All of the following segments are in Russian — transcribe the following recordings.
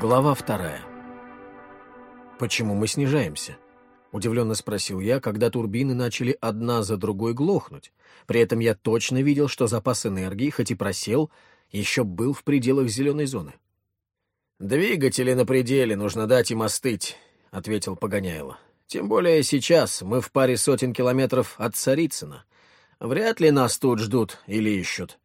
Глава вторая. «Почему мы снижаемся?» — удивленно спросил я, когда турбины начали одна за другой глохнуть. При этом я точно видел, что запас энергии, хоть и просел, еще был в пределах зеленой зоны. «Двигатели на пределе, нужно дать им остыть», — ответил Погоняйло. «Тем более сейчас мы в паре сотен километров от Царицына. Вряд ли нас тут ждут или ищут.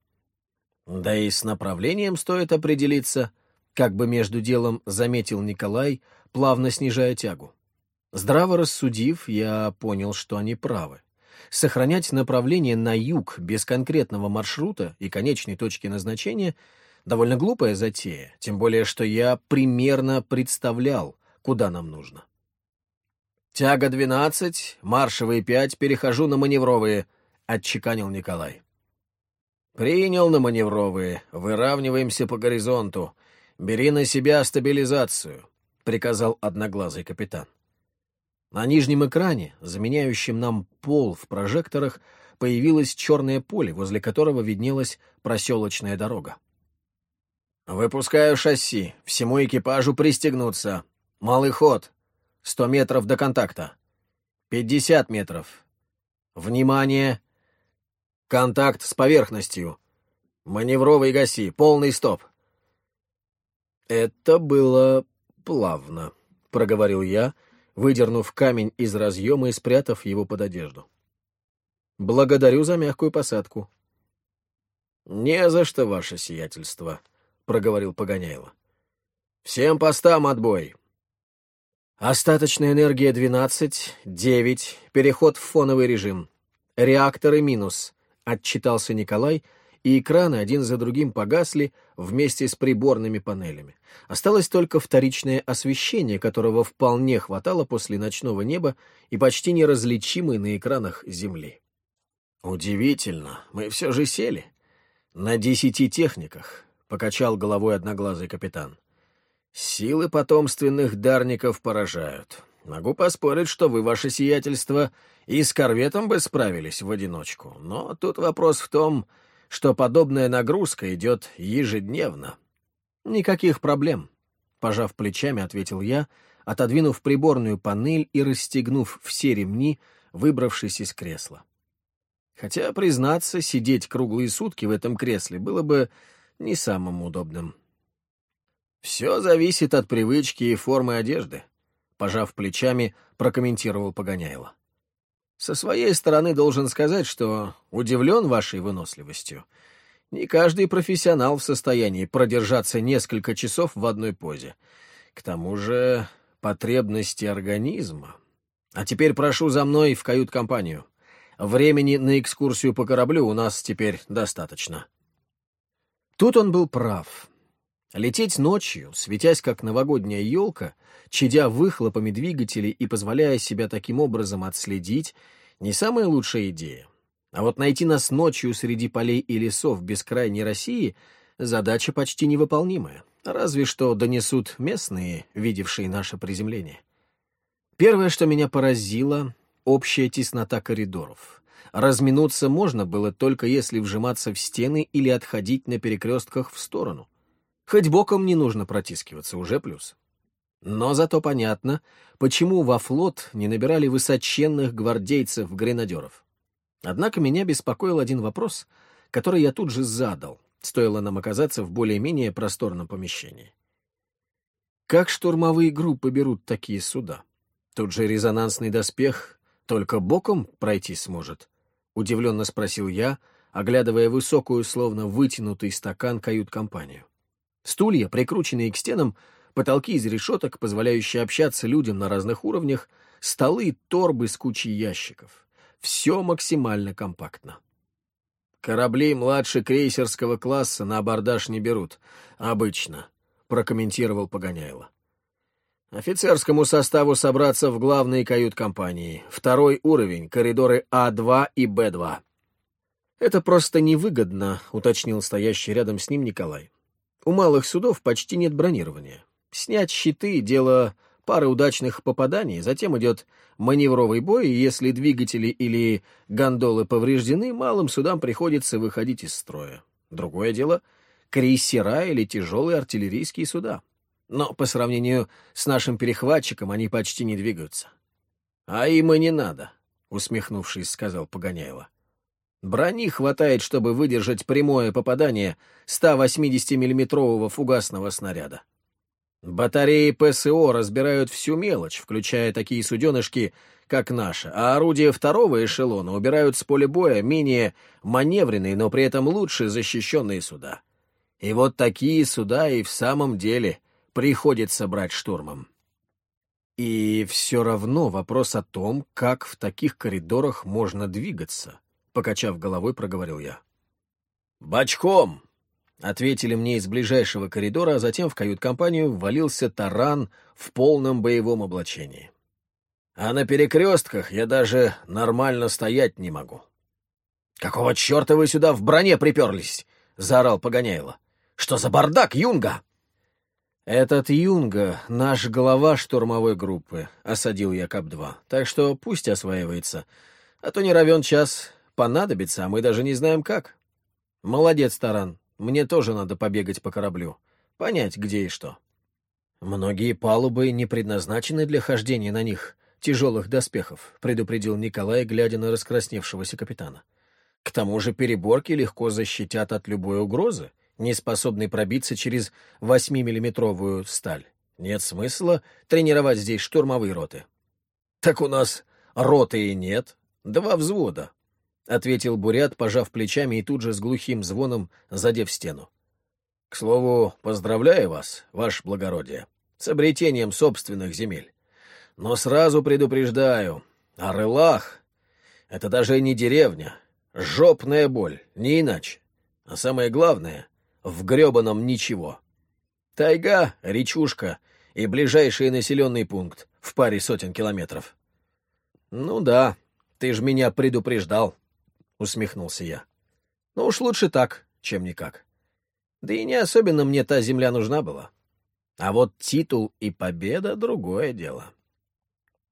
Да и с направлением стоит определиться», как бы между делом заметил Николай, плавно снижая тягу. Здраво рассудив, я понял, что они правы. Сохранять направление на юг без конкретного маршрута и конечной точки назначения — довольно глупая затея, тем более что я примерно представлял, куда нам нужно. «Тяга 12, маршевые 5, перехожу на маневровые», — отчеканил Николай. «Принял на маневровые, выравниваемся по горизонту», «Бери на себя стабилизацию», — приказал одноглазый капитан. На нижнем экране, заменяющем нам пол в прожекторах, появилось черное поле, возле которого виднелась проселочная дорога. «Выпускаю шасси. Всему экипажу пристегнуться. Малый ход. Сто метров до контакта. Пятьдесят метров. Внимание! Контакт с поверхностью. Маневровый гаси. Полный стоп. «Это было плавно», — проговорил я, выдернув камень из разъема и спрятав его под одежду. «Благодарю за мягкую посадку». «Не за что, ваше сиятельство», — проговорил Погоняйло. «Всем постам отбой!» «Остаточная энергия 12, 9, переход в фоновый режим. Реакторы минус», — отчитался Николай, — и экраны один за другим погасли вместе с приборными панелями. Осталось только вторичное освещение, которого вполне хватало после ночного неба и почти неразличимой на экранах Земли. «Удивительно, мы все же сели. На десяти техниках», — покачал головой одноглазый капитан. «Силы потомственных дарников поражают. Могу поспорить, что вы, ваше сиятельство, и с корветом бы справились в одиночку. Но тут вопрос в том, что подобная нагрузка идет ежедневно. Никаких проблем, пожав плечами, ответил я, отодвинув приборную панель и расстегнув все ремни, выбравшись из кресла. Хотя, признаться, сидеть круглые сутки в этом кресле было бы не самым удобным. «Все зависит от привычки и формы одежды», — пожав плечами, прокомментировал Погоняйло. Со своей стороны должен сказать, что удивлен вашей выносливостью. Не каждый профессионал в состоянии продержаться несколько часов в одной позе. К тому же потребности организма. А теперь прошу за мной в кают-компанию. Времени на экскурсию по кораблю у нас теперь достаточно. Тут он был прав. Лететь ночью, светясь как новогодняя елка, чадя выхлопами двигателей и позволяя себя таким образом отследить, не самая лучшая идея. А вот найти нас ночью среди полей и лесов бескрайней России — задача почти невыполнимая. Разве что донесут местные, видевшие наше приземление. Первое, что меня поразило — общая теснота коридоров. Разминуться можно было только если вжиматься в стены или отходить на перекрестках в сторону — Хоть боком не нужно протискиваться, уже плюс. Но зато понятно, почему во флот не набирали высоченных гвардейцев-гренадеров. Однако меня беспокоил один вопрос, который я тут же задал, стоило нам оказаться в более-менее просторном помещении. Как штурмовые группы берут такие суда? Тут же резонансный доспех только боком пройти сможет? Удивленно спросил я, оглядывая высокую, словно вытянутый стакан кают-компанию. Стулья, прикрученные к стенам, потолки из решеток, позволяющие общаться людям на разных уровнях, столы, торбы с кучей ящиков. Все максимально компактно. «Корабли младше крейсерского класса на абордаж не берут. Обычно», — прокомментировал Погоняйло. «Офицерскому составу собраться в главной кают-компании. Второй уровень, коридоры А2 и Б2». «Это просто невыгодно», — уточнил стоящий рядом с ним Николай. У малых судов почти нет бронирования. Снять щиты — дело пары удачных попаданий, затем идет маневровый бой, и если двигатели или гондолы повреждены, малым судам приходится выходить из строя. Другое дело — крейсера или тяжелые артиллерийские суда. Но по сравнению с нашим перехватчиком они почти не двигаются. А им и не надо, усмехнувшись, сказал Погоняйло. Брони хватает, чтобы выдержать прямое попадание 180-миллиметрового фугасного снаряда. Батареи ПСО разбирают всю мелочь, включая такие суденышки, как наша, а орудия второго эшелона убирают с поля боя менее маневренные, но при этом лучше защищенные суда. И вот такие суда и в самом деле приходится брать штурмом. И все равно вопрос о том, как в таких коридорах можно двигаться, покачав головой, проговорил я. «Бочком!» — ответили мне из ближайшего коридора, а затем в кают-компанию ввалился таран в полном боевом облачении. А на перекрестках я даже нормально стоять не могу. «Какого черта вы сюда в броне приперлись?» — заорал Погоняйло. «Что за бардак, Юнга?» «Этот Юнга — наш глава штурмовой группы», — осадил я КАП-2. «Так что пусть осваивается. А то не равен час понадобится, а мы даже не знаем как. Молодец, Таран. Мне тоже надо побегать по кораблю, понять, где и что. Многие палубы не предназначены для хождения на них тяжелых доспехов, предупредил Николай, глядя на раскрасневшегося капитана. К тому же переборки легко защитят от любой угрозы, не способной пробиться через 8-миллиметровую сталь. Нет смысла тренировать здесь штурмовые роты. Так у нас роты и нет, два взвода, — ответил Бурят, пожав плечами и тут же с глухим звоном задев стену. — К слову, поздравляю вас, ваше благородие, с обретением собственных земель. Но сразу предупреждаю, Арылах — это даже не деревня, жопная боль, не иначе. А самое главное — в гребаном ничего. Тайга, речушка и ближайший населенный пункт в паре сотен километров. — Ну да, ты ж меня предупреждал. — усмехнулся я. «Ну уж лучше так, чем никак. Да и не особенно мне та земля нужна была. А вот титул и победа — другое дело».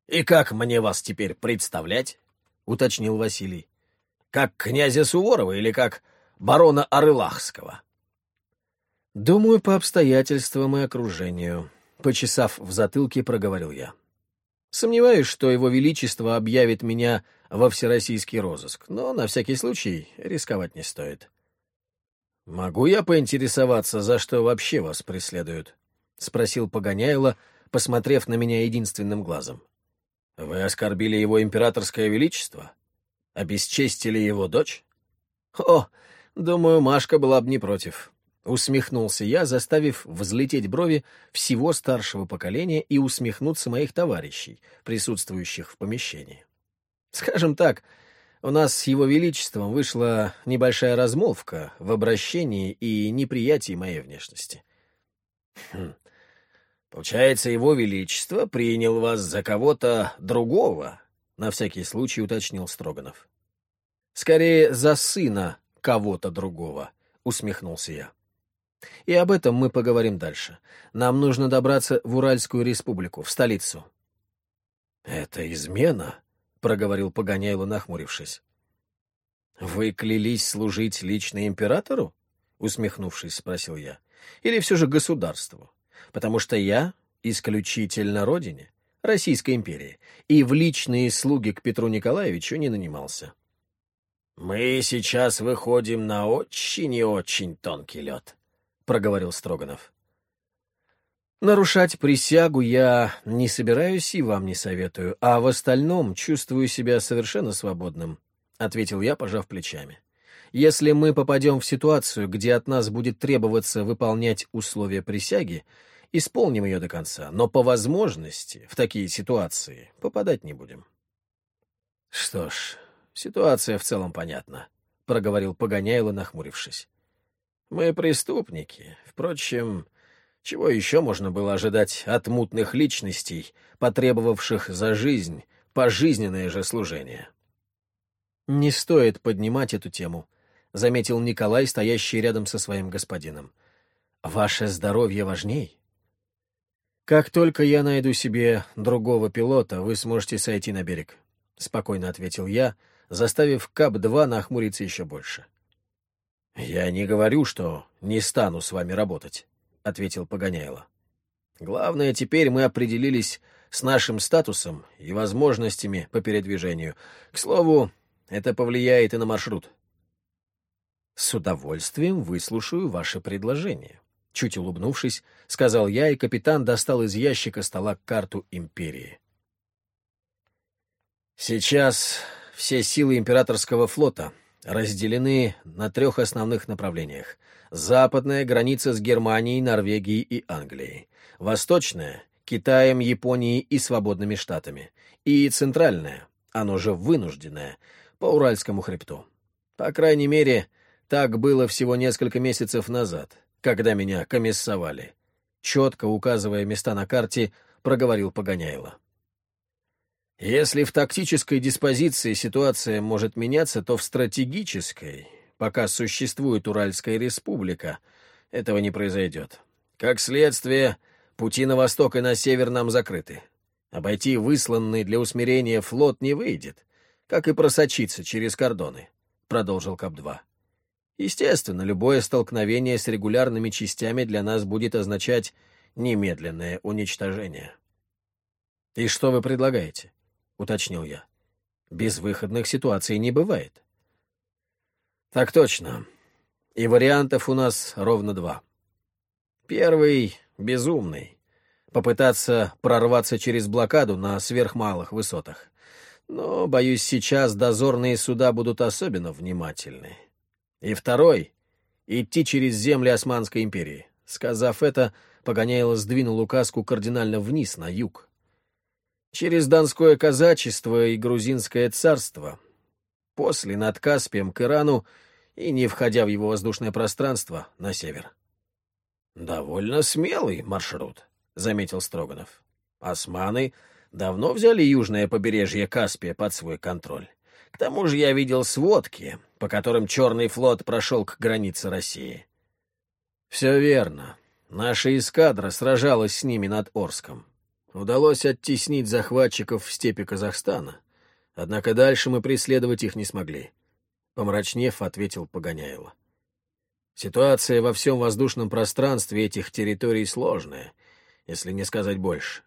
«И как мне вас теперь представлять?» — уточнил Василий. «Как князя Суворова или как барона Арылахского?» «Думаю, по обстоятельствам и окружению», — почесав в затылке, проговорил я. «Сомневаюсь, что его величество объявит меня во всероссийский розыск, но на всякий случай рисковать не стоит. «Могу я поинтересоваться, за что вообще вас преследуют?» — спросил Погоняйло, посмотрев на меня единственным глазом. «Вы оскорбили его императорское величество? Обесчестили его дочь?» «О, думаю, Машка была бы не против», — усмехнулся я, заставив взлететь брови всего старшего поколения и усмехнуться моих товарищей, присутствующих в помещении. Скажем так, у нас с его величеством вышла небольшая размолвка в обращении и неприятии моей внешности. Хм. Получается, его величество принял вас за кого-то другого, на всякий случай уточнил Строганов. Скорее, за сына кого-то другого, усмехнулся я. И об этом мы поговорим дальше. Нам нужно добраться в Уральскую республику, в столицу. Это измена? — проговорил Погоняйло, нахмурившись. «Вы клялись служить лично императору?» — усмехнувшись, спросил я. «Или все же государству? Потому что я исключительно родине, Российской империи, и в личные слуги к Петру Николаевичу не нанимался». «Мы сейчас выходим на очень и очень тонкий лед», — проговорил Строганов. Нарушать присягу я не собираюсь и вам не советую, а в остальном чувствую себя совершенно свободным, — ответил я, пожав плечами. Если мы попадем в ситуацию, где от нас будет требоваться выполнять условия присяги, исполним ее до конца, но по возможности в такие ситуации попадать не будем. — Что ж, ситуация в целом понятна, — проговорил Погоняйло, нахмурившись. — Мы преступники, впрочем... Чего еще можно было ожидать от мутных личностей, потребовавших за жизнь пожизненное же служение? «Не стоит поднимать эту тему», — заметил Николай, стоящий рядом со своим господином. «Ваше здоровье важней». «Как только я найду себе другого пилота, вы сможете сойти на берег», — спокойно ответил я, заставив КАП-2 нахмуриться еще больше. «Я не говорю, что не стану с вами работать», ответил Погоняйло. Главное, теперь мы определились с нашим статусом и возможностями по передвижению. К слову, это повлияет и на маршрут. С удовольствием выслушаю ваше предложение. Чуть улыбнувшись, сказал я, и капитан достал из ящика стола карту империи. Сейчас все силы императорского флота разделены на трех основных направлениях. Западная граница с Германией, Норвегией и Англией. Восточная — Китаем, Японией и свободными штатами. И центральная, оно же вынужденное, по Уральскому хребту. По крайней мере, так было всего несколько месяцев назад, когда меня комиссовали. Четко указывая места на карте, проговорил Погоняйло. Если в тактической диспозиции ситуация может меняться, то в стратегической, пока существует Уральская республика, этого не произойдет. Как следствие, пути на восток и на север нам закрыты. Обойти высланный для усмирения флот не выйдет, как и просочиться через кордоны, — продолжил КАП-2. Естественно, любое столкновение с регулярными частями для нас будет означать немедленное уничтожение. «И что вы предлагаете?» — уточнил я. «Безвыходных ситуаций не бывает». «Так точно. И вариантов у нас ровно два. Первый — безумный. Попытаться прорваться через блокаду на сверхмалых высотах. Но, боюсь, сейчас дозорные суда будут особенно внимательны. И второй — идти через земли Османской империи. Сказав это, Погоняйло сдвинул указку кардинально вниз, на юг. Через Донское казачество и Грузинское царство. После над Каспием к Ирану и, не входя в его воздушное пространство, на север. «Довольно смелый маршрут», — заметил Строганов. «Османы давно взяли южное побережье Каспия под свой контроль. К тому же я видел сводки, по которым Черный флот прошел к границе России. Все верно. Наша эскадра сражалась с ними над Орском. Удалось оттеснить захватчиков в степи Казахстана. Однако дальше мы преследовать их не смогли. Помрачнев, ответил Погоняйло. Ситуация во всем воздушном пространстве этих территорий сложная, если не сказать больше.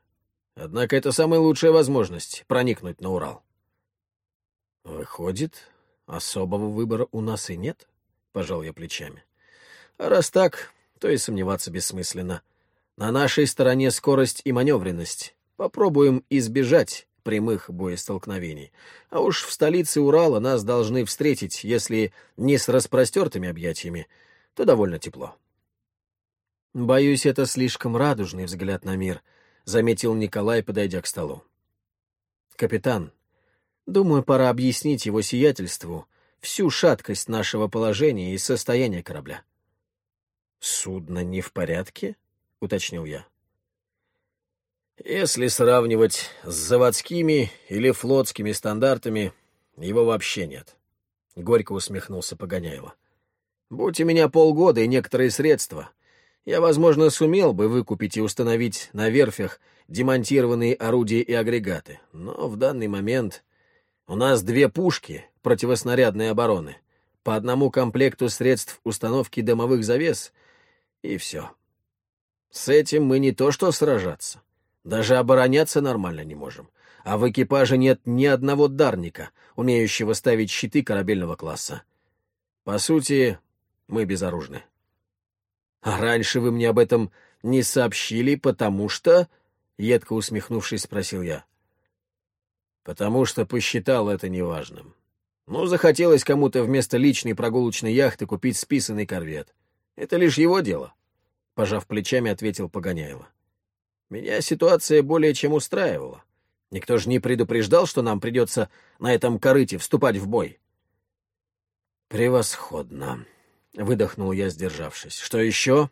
Однако это самая лучшая возможность проникнуть на Урал. «Выходит, особого выбора у нас и нет?» — пожал я плечами. «А раз так, то и сомневаться бессмысленно. На нашей стороне скорость и маневренность. Попробуем избежать прямых боестолкновений. А уж в столице Урала нас должны встретить, если не с распростертыми объятиями, то довольно тепло». «Боюсь, это слишком радужный взгляд на мир», — заметил Николай, подойдя к столу. «Капитан, Думаю, пора объяснить его сиятельству всю шаткость нашего положения и состояния корабля. «Судно не в порядке?» — уточнил я. «Если сравнивать с заводскими или флотскими стандартами, его вообще нет», — горько усмехнулся Погоняйло. «Будь у меня полгода и некоторые средства, я, возможно, сумел бы выкупить и установить на верфях демонтированные орудия и агрегаты, но в данный момент у нас две пушки противоснарядной обороны, по одному комплекту средств установки дымовых завес, и все. С этим мы не то что сражаться, даже обороняться нормально не можем. А в экипаже нет ни одного дарника, умеющего ставить щиты корабельного класса. По сути, мы безоружны. А раньше вы мне об этом не сообщили, потому что... Едко усмехнувшись, спросил я потому что посчитал это неважным. Ну, захотелось кому-то вместо личной прогулочной яхты купить списанный корвет. Это лишь его дело, — пожав плечами, ответил Погоняйло. Меня ситуация более чем устраивала. Никто же не предупреждал, что нам придется на этом корыте вступать в бой. Превосходно, — выдохнул я, сдержавшись. Что еще?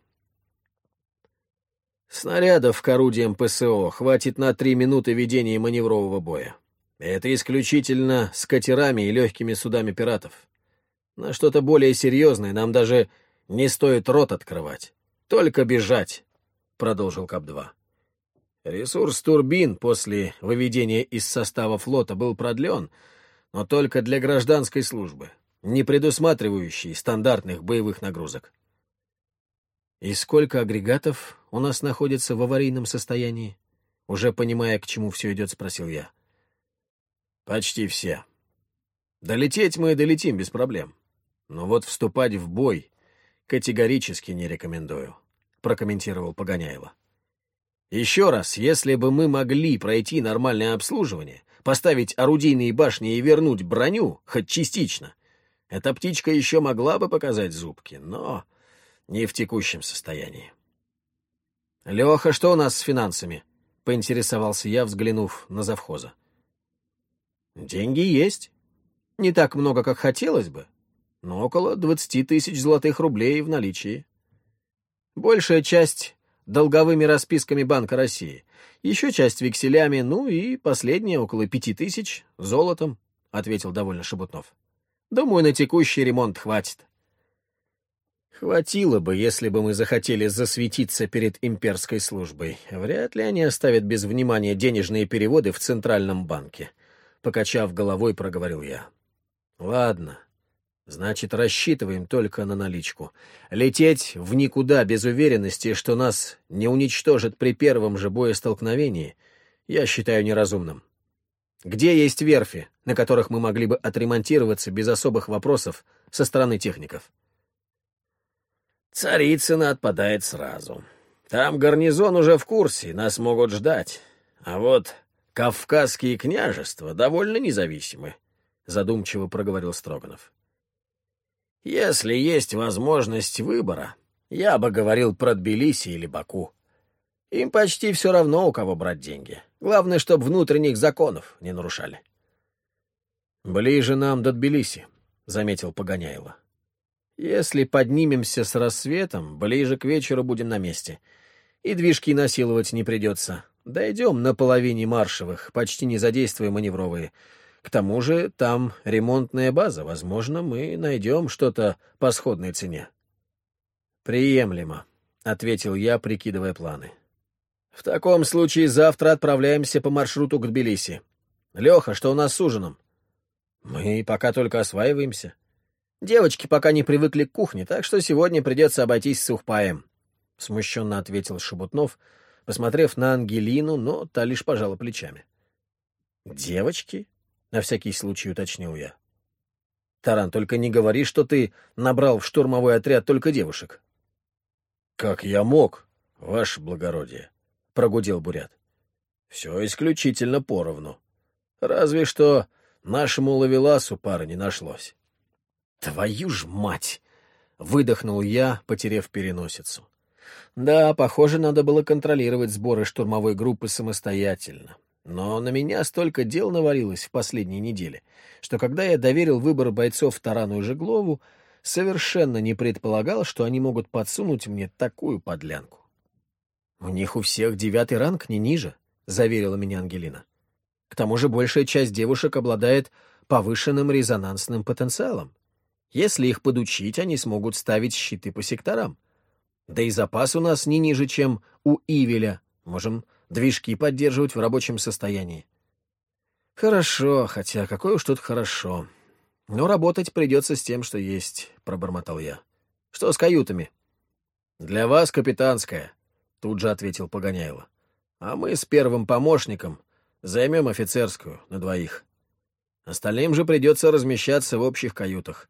Снарядов к орудиям ПСО хватит на три минуты ведения маневрового боя. Это исключительно с катерами и легкими судами пиратов. На что-то более серьезное нам даже не стоит рот открывать. Только бежать, — продолжил КАП-2. Ресурс турбин после выведения из состава флота был продлен, но только для гражданской службы, не предусматривающей стандартных боевых нагрузок. «И сколько агрегатов у нас находится в аварийном состоянии?» Уже понимая, к чему все идет, спросил я. «Почти все. Долететь мы долетим без проблем. Но вот вступать в бой категорически не рекомендую», — прокомментировал Погоняйло. «Еще раз, если бы мы могли пройти нормальное обслуживание, поставить орудийные башни и вернуть броню, хоть частично, эта птичка еще могла бы показать зубки, но не в текущем состоянии. «Леха, что у нас с финансами?» — поинтересовался я, взглянув на завхоза. «Деньги есть. Не так много, как хотелось бы, но около двадцати тысяч золотых рублей в наличии. Большая часть долговыми расписками Банка России, еще часть векселями, ну и последняя около пяти тысяч золотом», — ответил довольно Шебутнов. «Думаю, на текущий ремонт хватит». Хватило бы, если бы мы захотели засветиться перед имперской службой. Вряд ли они оставят без внимания денежные переводы в Центральном банке. Покачав головой, проговорил я. Ладно. Значит, рассчитываем только на наличку. Лететь в никуда без уверенности, что нас не уничтожат при первом же боестолкновении, я считаю неразумным. Где есть верфи, на которых мы могли бы отремонтироваться без особых вопросов со стороны техников? Царицына отпадает сразу. Там гарнизон уже в курсе, нас могут ждать. А вот Кавказские княжества довольно независимы, — задумчиво проговорил Строганов. Если есть возможность выбора, я бы говорил про Тбилиси или Баку. Им почти все равно, у кого брать деньги. Главное, чтобы внутренних законов не нарушали. «Ближе нам до Тбилиси», — заметил Погоняйло. Если поднимемся с рассветом, ближе к вечеру будем на месте. И движки насиловать не придется. Дойдем на половине маршевых, почти не задействуя маневровые. К тому же там ремонтная база. Возможно, мы найдем что-то по сходной цене. «Приемлемо», — ответил я, прикидывая планы. «В таком случае завтра отправляемся по маршруту к Тбилиси. Леха, что у нас с ужином?» «Мы пока только осваиваемся». Девочки пока не привыкли к кухне, так что сегодня придется обойтись сухпаем», — смущенно ответил Шебутнов, посмотрев на Ангелину, но та лишь пожала плечами. «Девочки?» — на всякий случай уточнил я. «Таран, только не говори, что ты набрал в штурмовой отряд только девушек». «Как я мог, ваше благородие?» — прогудел Бурят. «Все исключительно поровну. Разве что нашему ловеласу пары не нашлось». «Твою ж мать!» — выдохнул я, потеряв переносицу. Да, похоже, надо было контролировать сборы штурмовой группы самостоятельно. Но на меня столько дел навалилось в последние недели, что когда я доверил выбор бойцов Тарану и Жеглову, совершенно не предполагал, что они могут подсунуть мне такую подлянку. «У них у всех девятый ранг, не ниже», — заверила меня Ангелина. «К тому же большая часть девушек обладает повышенным резонансным потенциалом. Если их подучить, они смогут ставить щиты по секторам. Да и запас у нас не ниже, чем у Ивеля. Можем движки поддерживать в рабочем состоянии. Хорошо, хотя какое уж тут хорошо. Но работать придется с тем, что есть, — пробормотал я. Что с каютами? Для вас капитанская, — тут же ответил Погоняйло. А мы с первым помощником займем офицерскую на двоих. Остальным же придется размещаться в общих каютах.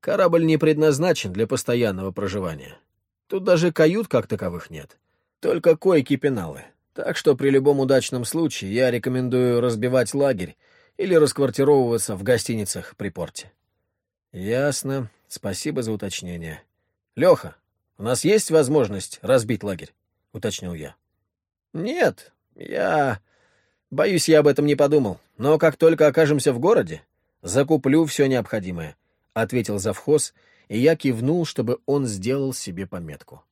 Корабль не предназначен для постоянного проживания. Тут даже кают как таковых нет. Только койки-пеналы. Так что при любом удачном случае я рекомендую разбивать лагерь или расквартировываться в гостиницах при порте. Ясно. Спасибо за уточнение. Леха, у нас есть возможность разбить лагерь? Уточнил я. Нет, я... Боюсь, я об этом не подумал. Но как только окажемся в городе, закуплю все необходимое. — ответил завхоз, и я кивнул, чтобы он сделал себе пометку.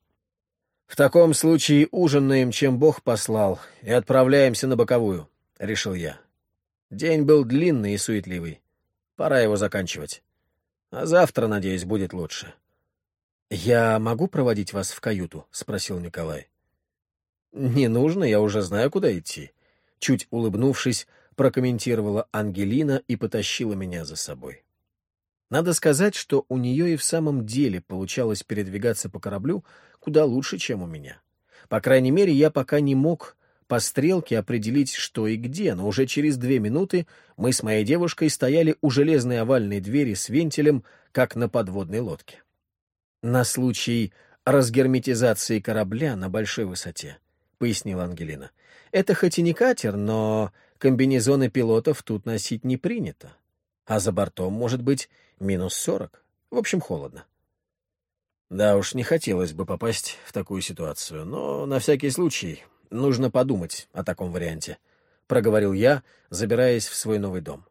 «В таком случае ужинаем, чем Бог послал, и отправляемся на боковую», — решил я. День был длинный и суетливый. Пора его заканчивать. А завтра, надеюсь, будет лучше. «Я могу проводить вас в каюту?» — спросил Николай. «Не нужно, я уже знаю, куда идти». Чуть улыбнувшись, прокомментировала Ангелина и потащила меня за собой. Надо сказать, что у нее и в самом деле получалось передвигаться по кораблю куда лучше, чем у меня. По крайней мере, я пока не мог по стрелке определить, что и где, но уже через две минуты мы с моей девушкой стояли у железной овальной двери с вентилем, как на подводной лодке. На случай разгерметизации корабля на большой высоте, — пояснила Ангелина. Это хоть и не катер, но комбинезоны пилотов тут носить не принято. А за бортом может быть Минус сорок. В общем, холодно. Да уж, не хотелось бы попасть в такую ситуацию, но на всякий случай нужно подумать о таком варианте, — проговорил я, забираясь в свой новый дом.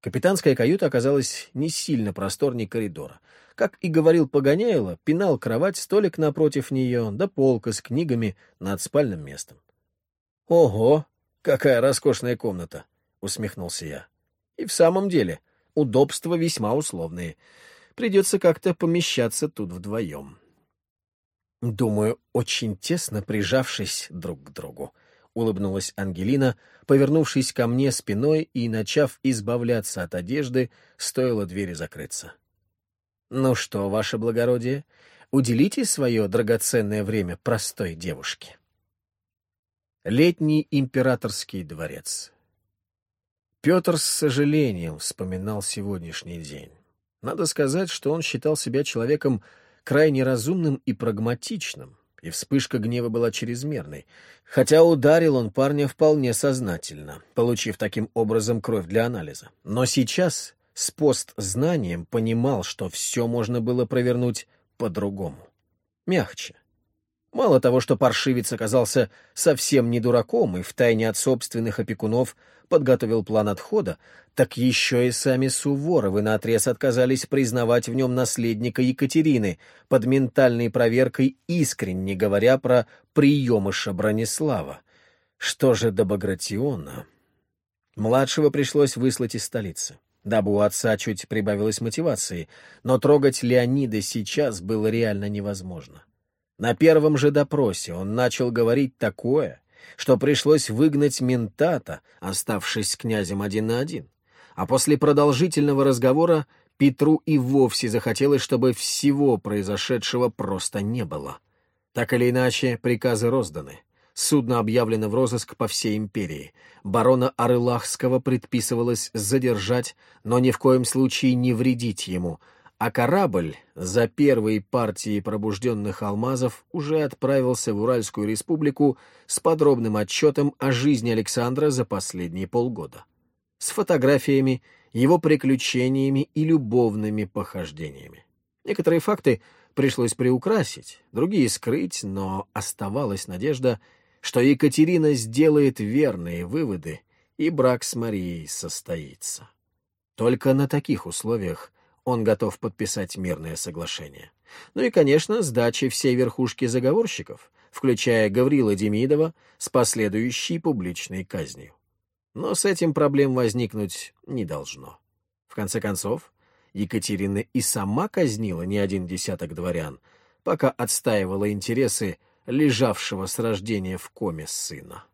Капитанская каюта оказалась не сильно просторней коридора. Как и говорил Погоняйло, пинал кровать, столик напротив нее, да полка с книгами над спальным местом. «Ого, какая роскошная комната!» — усмехнулся я. «И в самом деле, удобства весьма условные. Придется как-то помещаться тут вдвоем. Думаю, очень тесно прижавшись друг к другу. — улыбнулась Ангелина, повернувшись ко мне спиной и начав избавляться от одежды, стоило двери закрыться. «Ну что, ваше благородие, уделите свое драгоценное время простой девушке». Летний императорский дворец. Петр с сожалением вспоминал сегодняшний день. Надо сказать, что он считал себя человеком крайне разумным и прагматичным, и вспышка гнева была чрезмерной, хотя ударил он парня вполне сознательно, получив таким образом кровь для анализа. Но сейчас с постзнанием понимал, что все можно было провернуть по-другому. Мягче, Мало того, что паршивец оказался совсем не дураком и втайне от собственных опекунов подготовил план отхода, так еще и сами Суворовы наотрез отказались признавать в нем наследника Екатерины, под ментальной проверкой искренне говоря про приемыша Бронислава. Что же до Багратиона? Младшего пришлось выслать из столицы, дабы у отца чуть прибавилось мотивации, но трогать Леонида сейчас было реально невозможно. На первом же допросе он начал говорить такое, что пришлось выгнать ментата, оставшись с князем один на один. А после продолжительного разговора Петру и вовсе захотелось, чтобы всего произошедшего просто не было. Так или иначе, приказы розданы. Судно объявлено в розыск по всей империи. Барона Арылахского предписывалось задержать, но ни в коем случае не вредить ему — а корабль за первой партией пробужденных алмазов уже отправился в Уральскую республику с подробным отчетом о жизни Александра за последние полгода, с фотографиями, его приключениями и любовными похождениями. Некоторые факты пришлось приукрасить, другие скрыть, но оставалась надежда, что Екатерина сделает верные выводы, и брак с Марией состоится. Только на таких условиях он готов подписать мирное соглашение. Ну и, конечно, сдачи всей верхушки заговорщиков, включая Гаврила Демидова, с последующей публичной казнью. Но с этим проблем возникнуть не должно. В конце концов, Екатерина и сама казнила не один десяток дворян, пока отстаивала интересы лежавшего с рождения в коме сына.